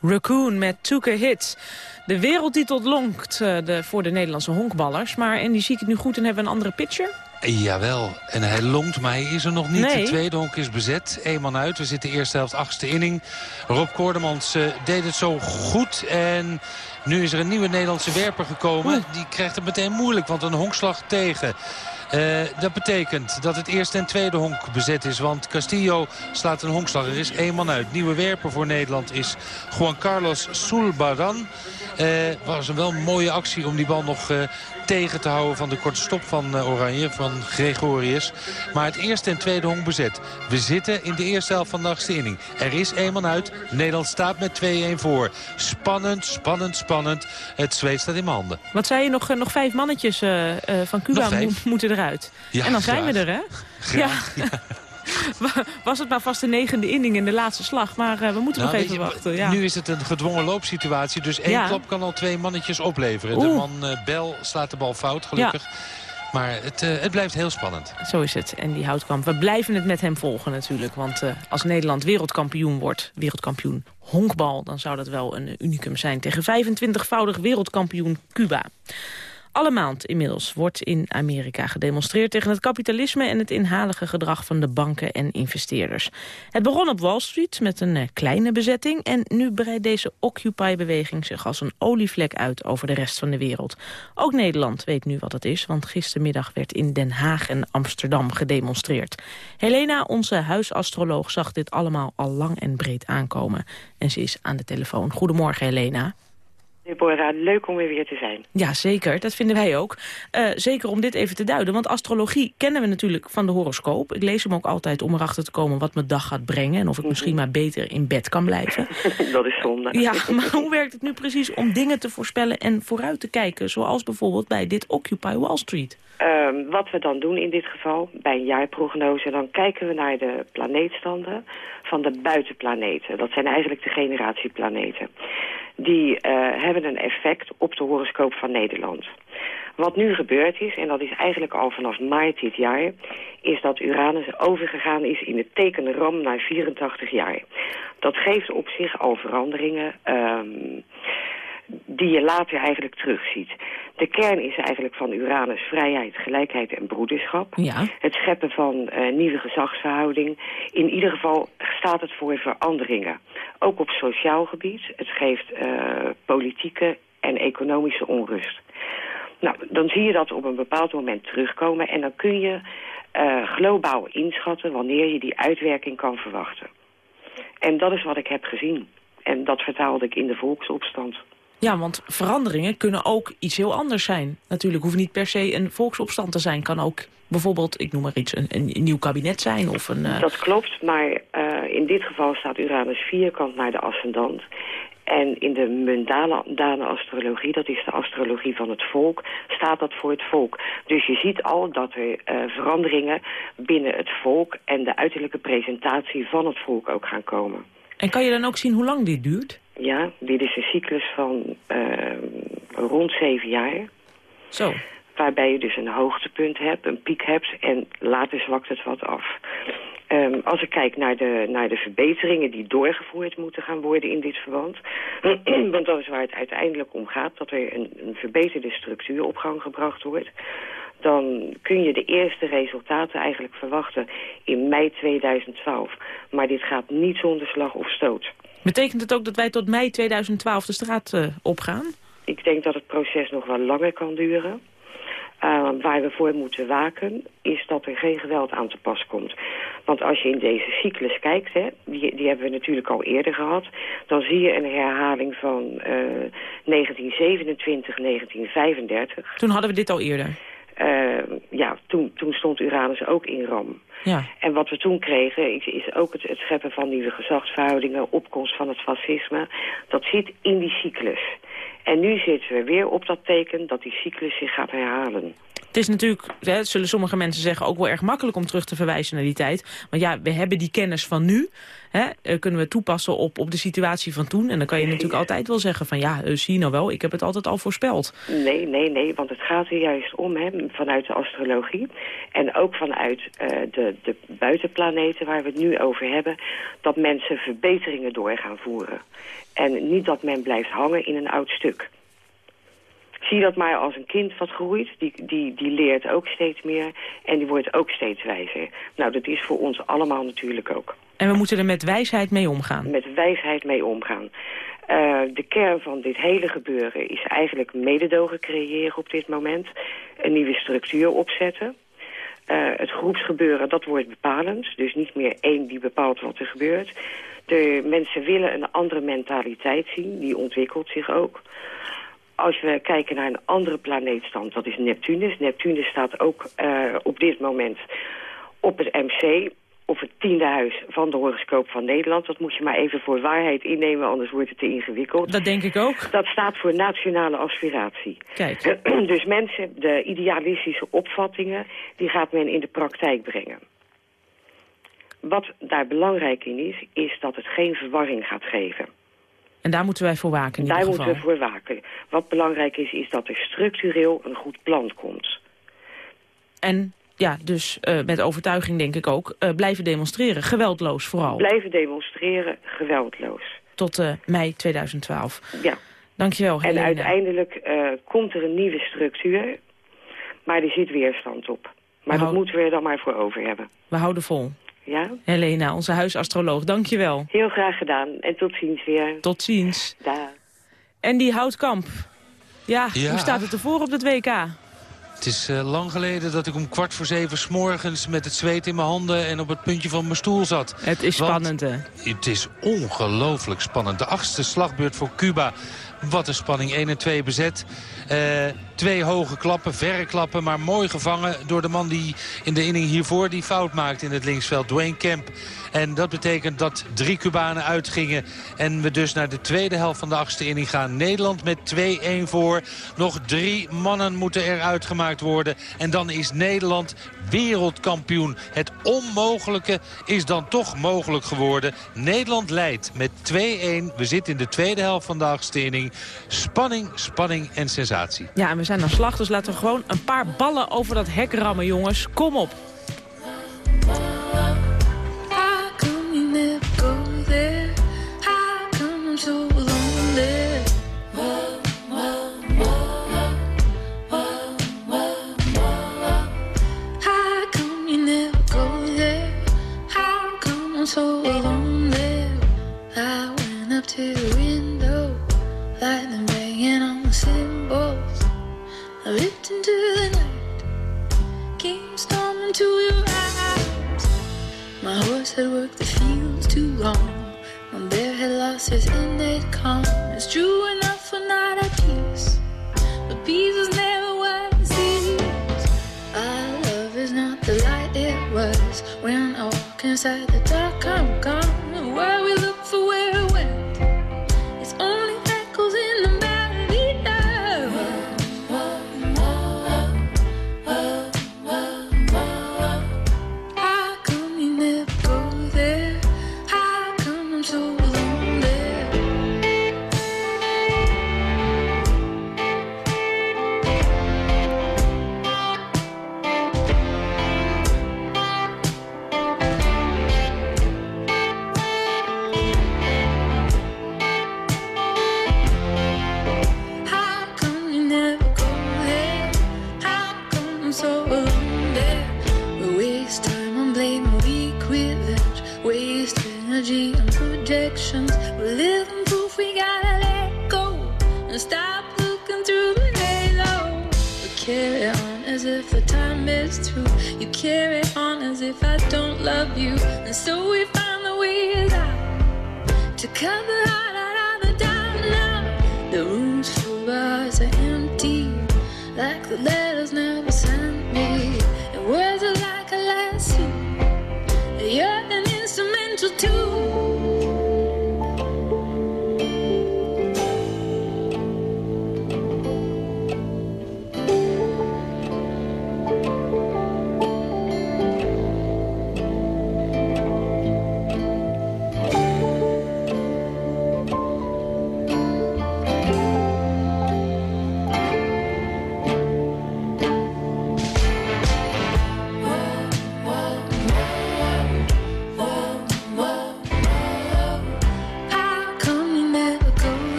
Raccoon met Took a Hit. De wereldtitel lonkt eh, de, voor de Nederlandse honkballers. Maar, en die zie ik het nu goed, en hebben we een andere pitcher? Jawel, en hij longt, maar hij is er nog niet. Nee. De tweede honk is bezet. Eén man uit. We zitten de eerste helft, achtste inning. Rob Koordemans eh, deed het zo goed. En nu is er een nieuwe Nederlandse werper gekomen. Die krijgt het meteen moeilijk, want een honkslag tegen. Eh, dat betekent dat het eerste en tweede honk bezet is. Want Castillo slaat een honkslag. Er is één man uit. Nieuwe werper voor Nederland is Juan Carlos Sulbaran. Eh was een wel mooie actie om die bal nog eh, tegen te houden van de korte stop van eh, Oranje, van Gregorius. Maar het eerste en tweede honk bezet. We zitten in de eerste helft van de achtste inning. Er is één man uit. Nederland staat met 2-1 voor. Spannend, spannend, spannend. Het zweet staat in mijn handen. Wat zei je, nog, eh, nog vijf mannetjes eh, van Cuba mo- moeten eruit. Ja, en dan zijn we er, hè? Graag, Ja. Was het maar vast de negende inning in de laatste slag. Maar eh, we moeten Nou, nog weet even je, wachten. Ja. Nu is het een gedwongen loopsituatie. Dus één Ja. klap kan al twee mannetjes opleveren. De man eh, Bel slaat de bal fout, gelukkig. Maar het, eh, het blijft heel spannend. Zo is het. En die houtkamp. We blijven het met hem volgen natuurlijk. Want als Nederland wereldkampioen wordt, wereldkampioen honkbal... dan zou dat wel een unicum zijn tegen 25-voudig wereldkampioen Cuba. Alle maand inmiddels wordt in Amerika gedemonstreerd tegen het kapitalisme en het inhalige gedrag van de banken en investeerders. Het begon op Wall Street met een eh, kleine bezetting en nu breidt deze Occupy-beweging zich als een olievlek uit over de rest van de wereld. Ook Nederland weet nu wat het is, want gistermiddag werd in Den Haag en Amsterdam gedemonstreerd. Helena, onze huisastroloog, zag dit allemaal al lang en breed aankomen. En ze is aan de telefoon. Goedemorgen Helena. Deborah, leuk om weer weer te zijn. Ja, zeker. Dat vinden wij ook. Eh, zeker om dit even te duiden. Want astrologie kennen we natuurlijk van de horoscoop. Ik lees hem ook altijd om erachter te komen wat mijn dag gaat brengen. En of ik misschien maar beter in bed kan blijven. Dat is zonde. Ja, maar hoe werkt het nu precies om dingen te voorspellen en vooruit te kijken? Zoals bijvoorbeeld bij dit Occupy Wall Street. Ehm, wat we dan doen in dit geval, bij een jaarprognose... dan kijken we naar de planeetstanden van de buitenplaneten. Dat zijn eigenlijk de generatieplaneten. Die eh, hebben een effect op de horoscoop van Nederland. Wat nu gebeurd is, en dat is eigenlijk al vanaf maart dit jaar... is dat Uranus overgegaan is in het teken Ram na 84 jaar. Dat geeft op zich al veranderingen... ehm, die je later eigenlijk terugziet. De kern is eigenlijk van Uranus vrijheid, gelijkheid en broederschap. Ja. Het scheppen van eh, nieuwe gezagsverhouding. In ieder geval staat het voor veranderingen. Ook op sociaal gebied. Het geeft eh, politieke en economische onrust. Nou, dan zie je dat op een bepaald moment terugkomen... en dan kun je eh, globaal inschatten wanneer je die uitwerking kan verwachten. En dat is wat ik heb gezien. En dat vertaalde ik in de volksopstand. Ja, want veranderingen kunnen ook iets heel anders zijn. Natuurlijk hoeft niet per se een volksopstand te zijn. Kan ook bijvoorbeeld, ik noem maar iets, een, een nieuw kabinet zijn. Of een, eh, Dat klopt, maar eh, in dit geval staat Uranus vierkant naar de ascendant. En in de mundane astrologie, dat is de astrologie van het volk, staat dat voor het volk. Dus je ziet al dat er eh, veranderingen binnen het volk en de uiterlijke presentatie van het volk ook gaan komen. En kan je dan ook zien hoe lang dit duurt? Ja, dit is een cyclus van eh, rond zeven jaar. Zo. Waarbij je dus een hoogtepunt hebt, een piek hebt en later zwakt het wat af. Ehm, als ik kijk naar de, naar de verbeteringen die doorgevoerd moeten gaan worden in dit verband... want dat is waar het uiteindelijk om gaat, dat er een, een verbeterde structuur op gang gebracht wordt... dan kun je de eerste resultaten eigenlijk verwachten in mei 2012. Maar dit gaat niet zonder slag of stoot. Betekent het ook dat wij tot mei 2012 de straat eh, opgaan? Ik denk dat het proces nog wel langer kan duren. Uh, waar we voor moeten waken, is dat er geen geweld aan te pas komt. Want als je in deze cyclus kijkt, hè, die, die hebben we natuurlijk al eerder gehad... dan zie je een herhaling van uh, 1927, 1935. Toen hadden we dit al eerder. Eh, ja, toen, toen stond Uranus ook in Rome. Ja. En wat we toen kregen is, ook het, het scheppen van nieuwe gezagsverhoudingen, opkomst van het fascisme. Dat zit in die cyclus. En nu zitten we weer op dat teken dat die cyclus zich gaat herhalen. Het is natuurlijk, hè, zullen sommige mensen zeggen, ook wel erg makkelijk om terug te verwijzen naar die tijd. Want ja, we hebben die kennis van nu. Hè, eh, kunnen we toepassen op, op de situatie van toen. En dan kan je natuurlijk altijd wel zeggen van ja, eh, zie je nou wel, ik heb het altijd al voorspeld. Nee, nee, nee, want het gaat er juist om, hè, vanuit de astrologie. En ook vanuit eh, de, de buitenplaneten waar we het nu over hebben... dat mensen verbeteringen door gaan voeren. En niet dat men blijft hangen in een oud stuk. Zie dat maar als een kind wat groeit, die, die, die leert ook steeds meer en die wordt ook steeds wijzer. Nou, dat is voor ons allemaal natuurlijk ook. En we moeten er met wijsheid mee omgaan. Met wijsheid mee omgaan. Uh, de kern van dit hele gebeuren is eigenlijk mededogen creëren op dit moment. Een nieuwe structuur opzetten. Uh, het groepsgebeuren, dat wordt bepalend. Dus niet meer één die bepaalt wat er gebeurt. De mensen willen een andere mentaliteit zien, die ontwikkelt zich ook als we kijken naar een andere planeetstand, dat is Neptunus. Neptunus staat ook uh, op dit moment op het MC, op het tiende huis van de horoscoop van Nederland. Dat moet je maar even voor waarheid innemen, anders wordt het te ingewikkeld. Dat denk ik ook. Dat staat voor nationale aspiratie. Kijk. Dus mensen, de idealistische opvattingen, die gaat men in de praktijk brengen. Wat daar belangrijk in is, is dat het geen verwarring gaat geven. En daar moeten wij voor waken in Daar ieder moeten geval. we voor waken. Wat belangrijk is, is dat er structureel een goed plan komt. En ja, dus uh, met overtuiging denk ik ook, uh, blijven demonstreren. Geweldloos vooral. Blijven demonstreren, geweldloos. Tot uh, mei 2012. Ja. Dankjewel, En Helene. uiteindelijk komt er een nieuwe structuur, maar er zit weerstand op. Maar We dat moeten we er dan maar voor over hebben. We houden vol. Ja? Helena, onze huisastroloog, dankjewel. Heel graag gedaan. En tot ziens weer. Tot ziens. En die houtkamp. Ja, Ja. hoe staat het ervoor op het WK? Het is eh, lang geleden dat ik om kwart voor zeven s'morgens met het zweet in mijn handen en op het puntje van mijn stoel zat. Het is Want spannend, hè? Het is ongelooflijk spannend. De achtste slagbeurt voor Cuba. Wat een spanning. 1 en 2 bezet. Eh, twee hoge klappen, verre klappen, maar mooi gevangen door de man die in de inning hiervoor die fout maakt in het linksveld, Dwayne Kemp. En dat betekent dat drie Cubanen uitgingen en we dus naar de tweede helft van de achtste inning gaan. Nederland met 2-1 voor. Nog drie mannen moeten er uitgemaakt worden. En dan is Nederland wereldkampioen. Het onmogelijke is dan toch mogelijk geworden. Nederland leidt met 2-1. We zitten in de tweede helft van de achtste inning. Spanning, spanning en sensatie. Ja, en we zijn aan slag, dus laten we gewoon een paar ballen over dat hek rammen, jongens. Kom op. How come you never go there? How come I'm so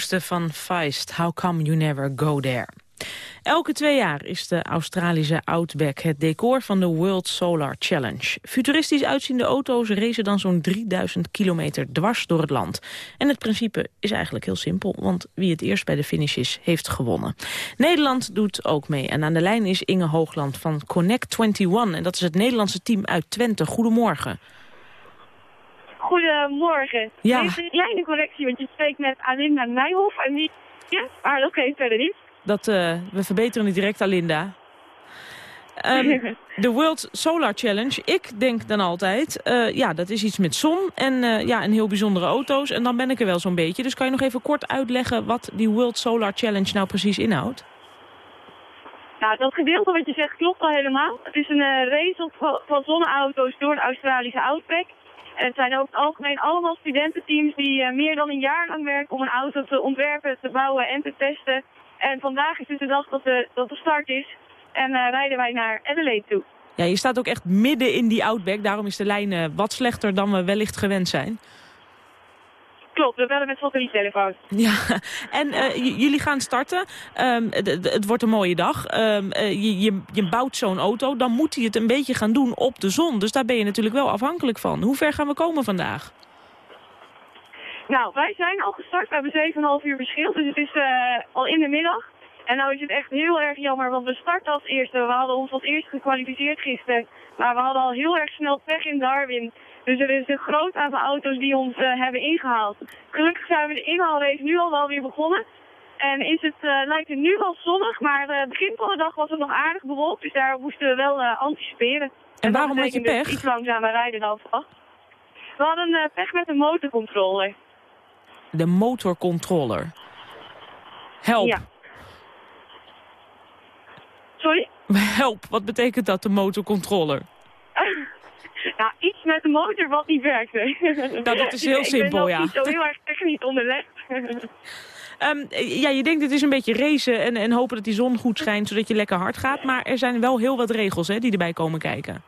Van Feist. How come you never go there? Elke twee jaar is de Australische Outback het decor van de World Solar Challenge. Futuristisch uitziende auto's racen dan zo'n 3000 kilometer dwars door het land. En het principe is eigenlijk heel simpel, want wie het eerst bij de finish is, heeft gewonnen. Nederland doet ook mee en aan de lijn is Inge Hoogland van Connect 21. En dat is het Nederlandse team uit Twente. Goedemorgen. Goedemorgen. Ja. Dit is een kleine correctie, want je spreekt met Alinda Nijhoff en niet... Ja, maar dat geeft verder niet. Dat, eh, we verbeteren het direct, Alinda. Ehm, de World Solar Challenge, ik denk dan altijd, eh, ja, dat is iets met zon en eh, ja, en heel bijzondere auto's. En dan ben ik er wel zo'n beetje. Dus kan je nog even kort uitleggen wat die World Solar Challenge nou precies inhoudt? Nou, dat gedeelte wat je zegt klopt al helemaal. Het is een race op, van zonneauto's door de Australische Outback. En het zijn over het algemeen allemaal studententeams die eh, meer dan een jaar lang werken om een auto te ontwerpen, te bouwen en te testen. En vandaag is dus de dag dat de, dat de start is. En eh, rijden wij naar Adelaide toe. Ja, je staat ook echt midden in die Outback. Daarom is de lijn eh, wat slechter dan we wellicht gewend zijn. Klopt, we bellen met satelliettelefoon. Ja, en eh, jullie gaan starten. Ehm, het wordt een mooie dag. Ehm, eh, je, je, je bouwt zo'n auto, dan moet hij het een beetje gaan doen op de zon. Dus daar ben je natuurlijk wel afhankelijk van. Hoe ver gaan we komen vandaag? Nou, wij zijn al gestart. We hebben 7,5 uur verschil, dus het is eh, al in de middag. En nou is het echt heel erg jammer, want we starten als eerste. We hadden ons als eerste gekwalificeerd gisteren. Maar we hadden al heel erg snel pech in Darwin. Dus er is een groot aantal auto's die ons eh, hebben ingehaald. Gelukkig zijn we de inhaalrace nu al wel weer begonnen. En is het, eh, lijkt het nu wel zonnig, maar eh, begin van de dag was het nog aardig bewolkt. Dus daar moesten we wel anticiperen. En waarom had je dus pech? Iets langzamer rijden dan verwacht. We hadden pech met de motorcontroller. De motorcontroller. Help. Ja. Sorry? Help, wat betekent dat, de motorcontroller? nou, met de motor wat niet werkte. Nou, dat is heel ik simpel, ben ja. nog niet zo heel erg technisch onderlegd. Ehm, ja, je denkt het is een beetje racen en, en hopen dat die zon goed schijnt, zodat je lekker hard gaat. Maar er zijn wel heel wat regels hè, die erbij komen kijken.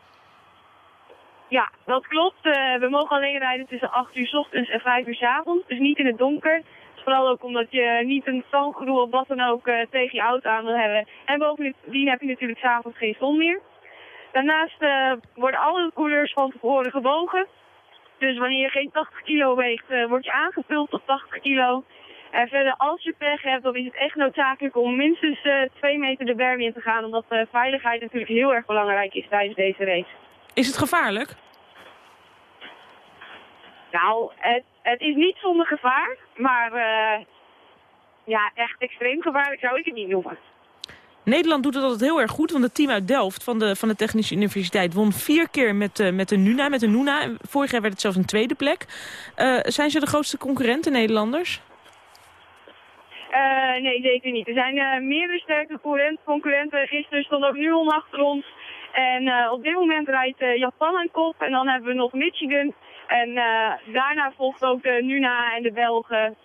ja, dat klopt. Eh, we mogen alleen rijden tussen 8 uur 's ochtends en 5 uur 's avonds. Dus niet in het donker. Vooral ook omdat je niet een stoomgeroe of wat dan ook eh, tegen je auto aan wil hebben. En bovendien heb je natuurlijk s'avonds geen zon meer. Daarnaast eh, worden alle coureurs van tevoren gewogen. Dus wanneer je geen 80 kilo weegt, eh, word je aangevuld tot 80 kilo. En verder, als je pech hebt, dan is het echt noodzakelijk om minstens eh 2 meter de berm in te gaan. Omdat eh, veiligheid natuurlijk heel erg belangrijk is tijdens deze race. Is het gevaarlijk? Nou, het, het is niet zonder gevaar, maar eh, ja, echt extreem gevaarlijk zou ik het niet noemen. Nederland doet het altijd heel erg goed, want het team uit Delft van de, van de Technische Universiteit won vier keer met, eh, met de Nuna, met de Nuna. Vorig jaar werd het zelfs een tweede plek. Eh, zijn ze de grootste concurrenten, Nederlanders? Eh, nee, zeker niet. Er zijn meerdere sterke concurrent- concurrenten. Gisteren stond ook Nuon achter ons. En op dit moment rijdt Japan aan kop. En dan hebben we nog Michigan. En daarna volgt ook de Nuna en de Belgen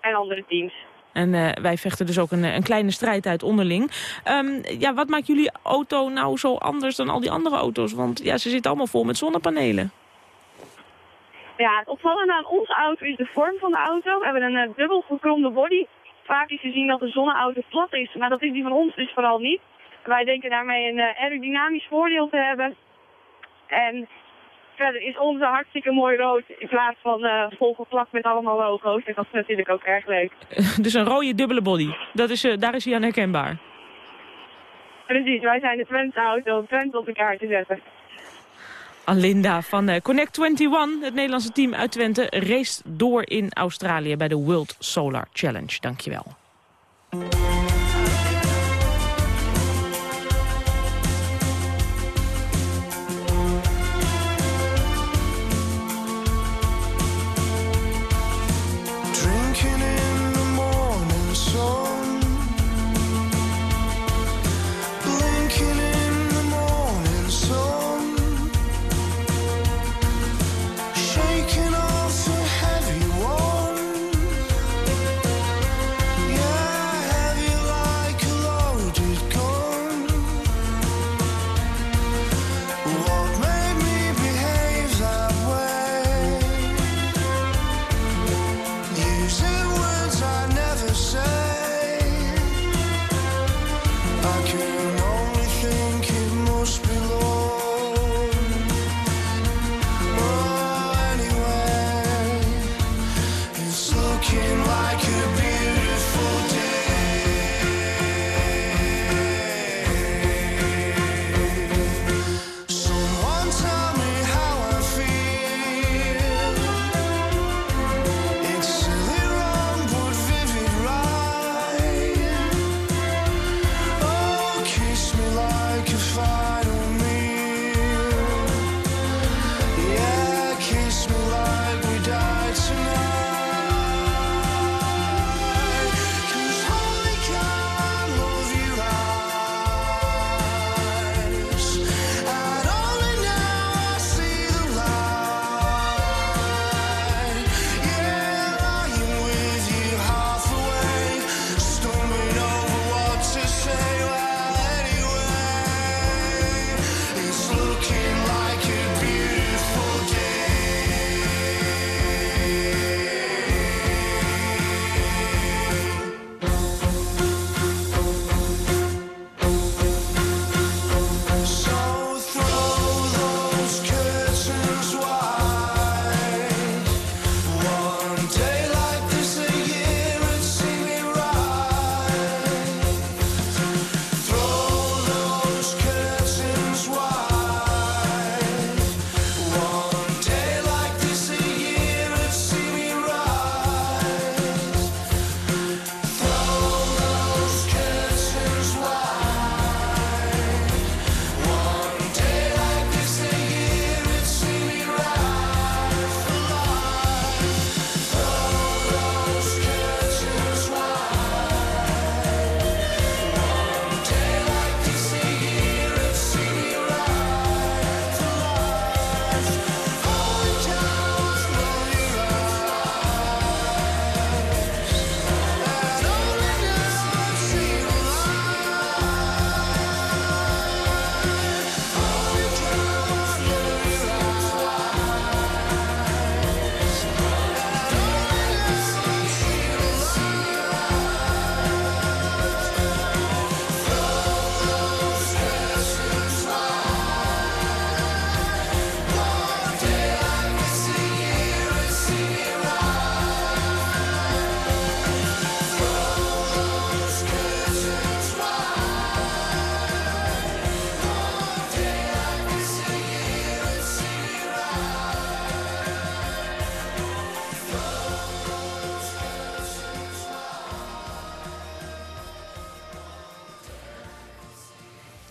en andere teams. En eh, wij vechten dus ook een, een kleine strijd uit onderling. Ehm, ja, wat maakt jullie auto nou zo anders dan al die andere auto's? Want ja, ze zitten allemaal vol met zonnepanelen. Ja, het opvallende aan onze auto is de vorm van de auto. We hebben een eh, dubbel gekromde body. Vaak is te zien dat de zonneauto plat is, maar dat is die van ons dus vooral niet. Wij denken daarmee een eh, aerodynamisch voordeel te hebben. En verder is onze hartstikke mooi rood in plaats van eh volgeplakt met allemaal logo's. En dat is natuurlijk ook erg leuk. dus een rode dubbele body. Dat is, eh, daar is hij aan herkenbaar. Precies, wij zijn de Twente auto om Twente op elkaar te zetten. Alinda van eh, Connect 21, het Nederlandse team uit Twente, race door in Australië bij de World Solar Challenge. Dankjewel.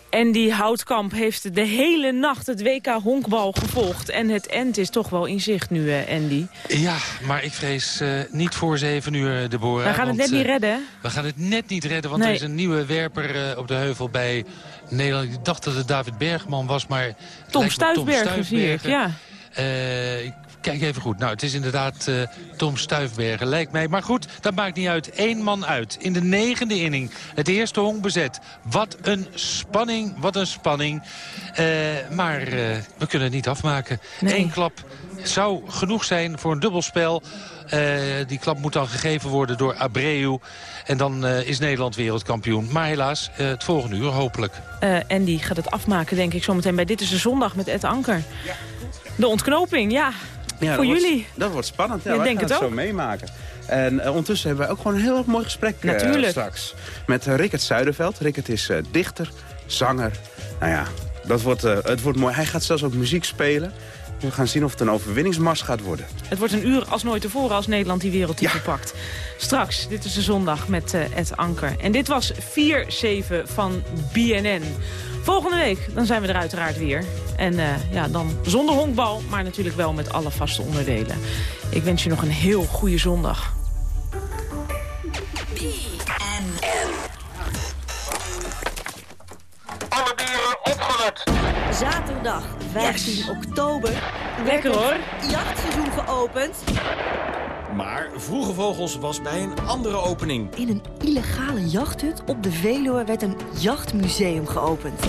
En die Houtkamp heeft de hele nacht het WK honkbal gevolgd. En het end is toch wel in zicht nu, eh, Andy. Ja, maar ik vrees eh, niet voor zeven uur, Deborah. We gaan het net niet eh, redden? We gaan het net niet redden, want Nee. er is een nieuwe werper eh, op de heuvel bij Nederland. Ik dacht dat het David Bergman was, maar... Tom Stuifbergen zie ik, ja. Eh, ik kijk even goed. Nou, het is inderdaad eh, Tom Stuifbergen, lijkt mij. Maar goed, dat maakt niet uit. Eén man uit. In de negende inning. Het eerste honk bezet. Wat een spanning, wat een spanning. Eh, maar eh, we kunnen het niet afmaken. Eén klap zou genoeg zijn voor een dubbelspel. Eh, die klap moet dan gegeven worden door Abreu. En dan eh, is Nederland wereldkampioen. Maar helaas, het volgende uur hopelijk. Eh, Andy gaat het afmaken, denk ik, zometeen bij Dit is de Zondag met Ed Anker. De ontknoping, ja. Ja, voor wordt- jullie. dat wordt spannend. Ja, Ik denk het het ook. zo meemaken. En eh, ondertussen hebben wij ook gewoon een heel mooi gesprek eh, Natuurlijk. straks. Met eh, Rickert Zuiderveld. Rickert is dichter, zanger. Nou ja, dat wordt, het wordt mooi. Hij gaat zelfs ook muziek spelen. We gaan zien of het een overwinningsmars gaat worden. Het wordt een uur als nooit tevoren als Nederland die wereldtitel pakt. Straks, dit is de zondag met Ed Anker. En dit was 4-7 van BNN. Volgende week, dan zijn we er uiteraard weer. En eh, ja, dan zonder honkbal, maar natuurlijk wel met alle vaste onderdelen. Ik wens je nog een heel goede zondag. Alle dieren opgelet. Zaterdag 15 oktober. Lekker, hoor. Het jachtseizoen geopend. Maar Vroege Vogels was bij een andere opening. In een illegale jachthut op de Veluwe werd een jachtmuseum geopend.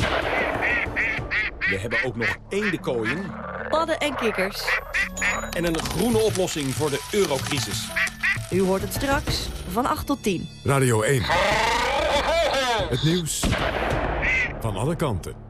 We hebben ook nog eendenkooien Padden en kikkers. en een groene oplossing voor de eurocrisis. U hoort het straks van 8 tot 10. Radio 1. Het nieuws van alle kanten.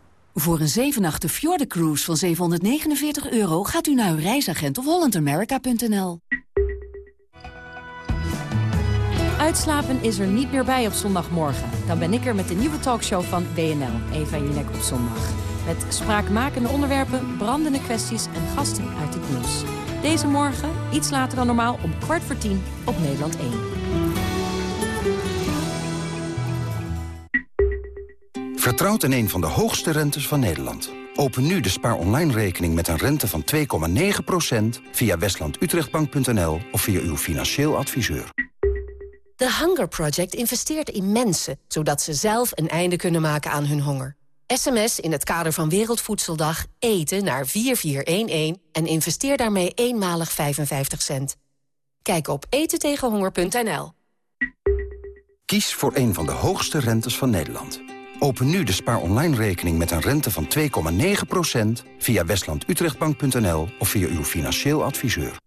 Voor een 7 nachten Cruise van 749 euro gaat u naar uw reisagent of hollandamerica.nl. Uitslapen is er niet meer bij op zondagmorgen. Dan ben ik er met de nieuwe talkshow van WNL, Eva Jinek op zondag. Met spraakmakende onderwerpen, brandende kwesties en gasten uit het nieuws. Deze morgen, iets later dan normaal, om kwart voor tien op Nederland 1. Vertrouwt in een van de hoogste rentes van Nederland. Open nu de spaar online rekening met een rente van 2,9% via westlandutrechtbank.nl of via uw financieel adviseur. The Hunger Project investeert in mensen, zodat ze zelf een einde kunnen maken aan hun honger. SMS in het kader van Wereldvoedseldag eten naar 4411 en investeer daarmee eenmalig 55 cent. Kijk op etentegenhonger.nl. Kies voor een van de hoogste rentes van Nederland. Open nu de spaar online rekening met een rente van 2,9% via westlandutrechtbank.nl of via uw financieel adviseur.